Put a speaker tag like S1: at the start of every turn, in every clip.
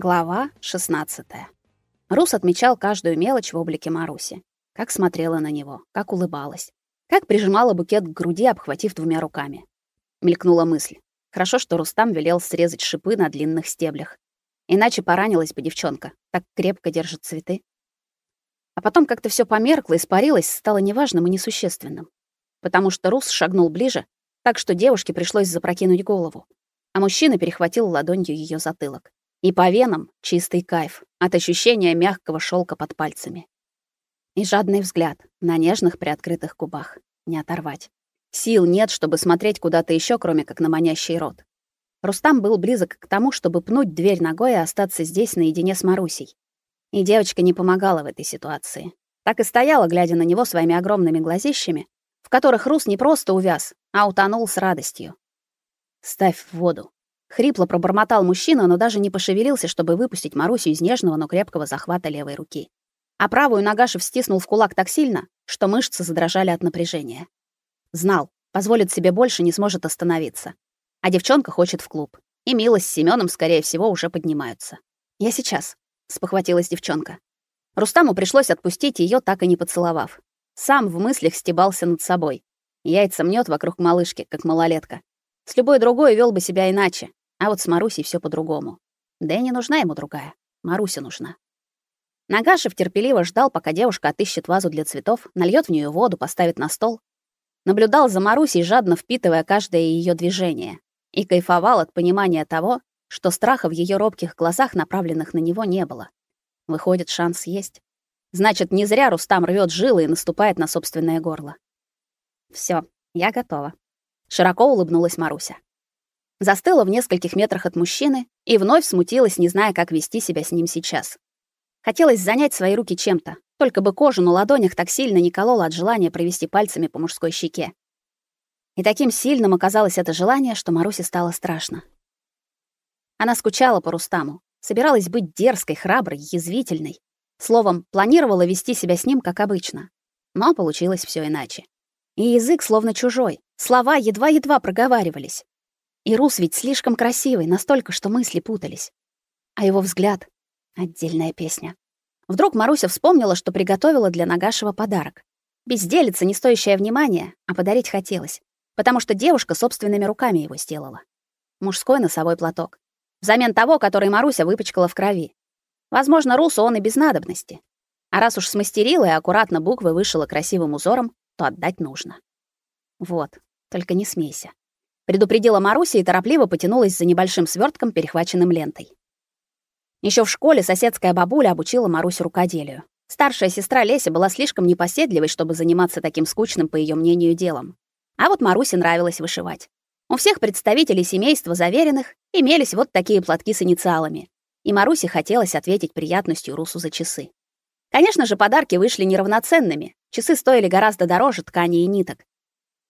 S1: Глава 16. Рус отмечал каждую мелочь в облике Маруси. Как смотрела на него, как улыбалась, как прижимала букет к груди, обхватив двумя руками. Мелькнула мысль. Хорошо, что Рустам велел срезать шипы на длинных стеблях. Иначе поранилась бы девчонка, так крепко держит цветы. А потом как-то все померкло, испарилось, стало неважным и несущественным. Потому что Рус шагнул ближе, так что девушке пришлось запрокинуть голову, а мужчина перехватил ладонью ее затылок. И по венам чистый кайф от ощущения мягкого шелка под пальцами. И жадный взгляд на нежных приоткрытых губах. Не оторвать. Сил нет, чтобы смотреть куда-то еще, кроме как на манящий рот. Рустам был близок к тому, чтобы пнуть дверь ногой и остаться здесь наедине с Марусей. И девочка не помогала в этой ситуации. Так и стояла, глядя на него своими огромными глазищами, в которых Рус не просто увяз, а утонул с радостью. «Ставь в воду», Хрипло пробормотал мужчина, но даже не пошевелился, чтобы выпустить Марусю из нежного, но крепкого захвата левой руки. А правую Нагашев стиснул в кулак так сильно, что мышцы задрожали от напряжения. Знал, позволит себе больше, не сможет остановиться. А девчонка хочет в клуб. И Мила с Семёном, скорее всего, уже поднимаются. «Я сейчас», — спохватилась девчонка. Рустаму пришлось отпустить ее, так и не поцеловав. Сам в мыслях стебался над собой. Яйца мнет вокруг малышки, как малолетка. С любой другой вел бы себя иначе, а вот с Марусей все по-другому. Да и не нужна ему другая. Маруся нужна. Нагашев терпеливо ждал, пока девушка отыщет вазу для цветов, нальет в нее воду, поставит на стол. Наблюдал за Марусей, жадно впитывая каждое ее движение. И кайфовал от понимания того, что страха в ее робких глазах, направленных на него, не было. Выходит, шанс есть. Значит, не зря Рустам рвет жилы и наступает на собственное горло. Все, я готова. Широко улыбнулась Маруся застыла в нескольких метрах от мужчины и вновь смутилась, не зная, как вести себя с ним сейчас. Хотелось занять свои руки чем-то, только бы кожу на ладонях так сильно не колола от желания провести пальцами по мужской щеке. И таким сильным оказалось это желание, что Марусе стало страшно. Она скучала по Рустаму, собиралась быть дерзкой, храброй, язвительной. Словом, планировала вести себя с ним как обычно. Но получилось все иначе. И язык словно чужой, слова едва-едва проговаривались. И Рус ведь слишком красивый, настолько, что мысли путались. А его взгляд — отдельная песня. Вдруг Маруся вспомнила, что приготовила для Нагашева подарок. Безделица, не стоящая внимания, а подарить хотелось, потому что девушка собственными руками его сделала. Мужской носовой платок. Взамен того, который Маруся выпачкала в крови. Возможно, Русу он и без надобности. А раз уж смастерила и аккуратно буквы вышила красивым узором, то отдать нужно. Вот, только не смейся предупредила Маруся и торопливо потянулась за небольшим свертком, перехваченным лентой. Еще в школе соседская бабуля обучила Марусю рукоделию. Старшая сестра Леся была слишком непоседливой, чтобы заниматься таким скучным, по ее мнению, делом. А вот Марусе нравилось вышивать. У всех представителей семейства заверенных имелись вот такие платки с инициалами. И Марусе хотелось ответить приятностью Русу за часы. Конечно же, подарки вышли неравноценными. Часы стоили гораздо дороже ткани и ниток.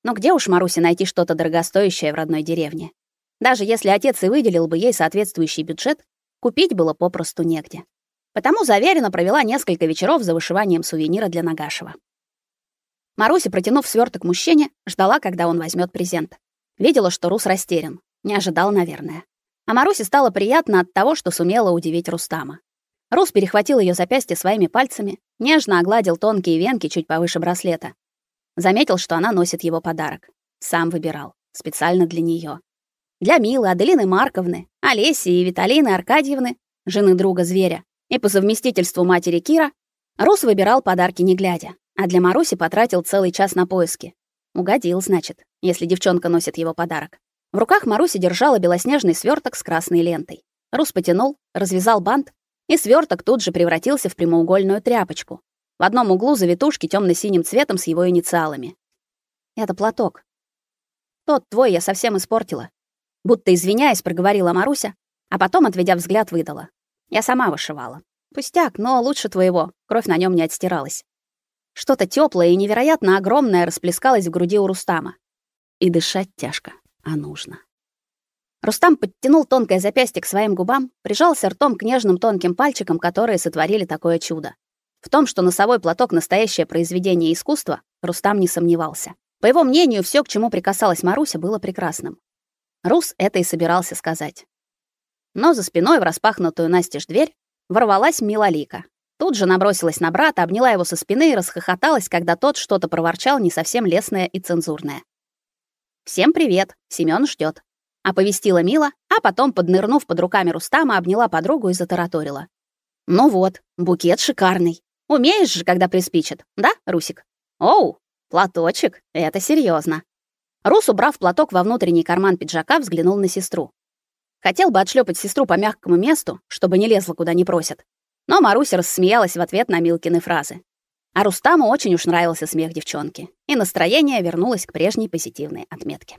S1: Но где уж Марусе найти что-то дорогостоящее в родной деревне? Даже если отец и выделил бы ей соответствующий бюджет, купить было попросту негде. Потому Заверина провела несколько вечеров за вышиванием сувенира для Нагашева. Маруся, протянув сверток мужчине, ждала, когда он возьмет презент. Видела, что Рус растерян. Не ожидал, наверное. А Марусе стало приятно от того, что сумела удивить Рустама. Рус перехватил ее запястье своими пальцами, нежно огладил тонкие венки чуть повыше браслета, Заметил, что она носит его подарок. Сам выбирал. Специально для нее. Для Милы, Аделины Марковны, Олеси и Виталины Аркадьевны, жены друга зверя, и по совместительству матери Кира, Рус выбирал подарки не глядя, а для Маруси потратил целый час на поиски. Угодил, значит, если девчонка носит его подарок. В руках Маруси держала белоснежный сверток с красной лентой. Рус потянул, развязал бант, и сверток тут же превратился в прямоугольную тряпочку, в одном углу завитушки темно синим цветом с его инициалами. Это платок. Тот твой я совсем испортила. Будто извиняясь, проговорила Маруся, а потом, отведя взгляд, выдала. Я сама вышивала. Пустяк, но лучше твоего. Кровь на нем не отстиралась. Что-то теплое и невероятно огромное расплескалось в груди у Рустама. И дышать тяжко, а нужно. Рустам подтянул тонкое запястье к своим губам, прижался ртом к нежным тонким пальчикам, которые сотворили такое чудо. В том, что носовой платок настоящее произведение искусства, Рустам не сомневался. По его мнению, все, к чему прикасалась Маруся, было прекрасным. Рус это и собирался сказать. Но за спиной в распахнутую настежь дверь ворвалась Милалика. Тут же набросилась на брата, обняла его со спины и расхохоталась, когда тот что-то проворчал не совсем лестное и цензурное. «Всем привет, Семён ждёт», — оповестила Мила, а потом, поднырнув под руками Рустама, обняла подругу и затараторила. «Ну вот, букет шикарный. Умеешь же, когда приспичит, да, Русик? Оу, платочек, это серьезно. Рус, убрав платок во внутренний карман пиджака, взглянул на сестру. Хотел бы отшлепать сестру по мягкому месту, чтобы не лезла куда не просят. Но Маруся рассмеялась в ответ на Милкины фразы. А Рустаму очень уж нравился смех девчонки, и настроение вернулось к прежней позитивной отметке.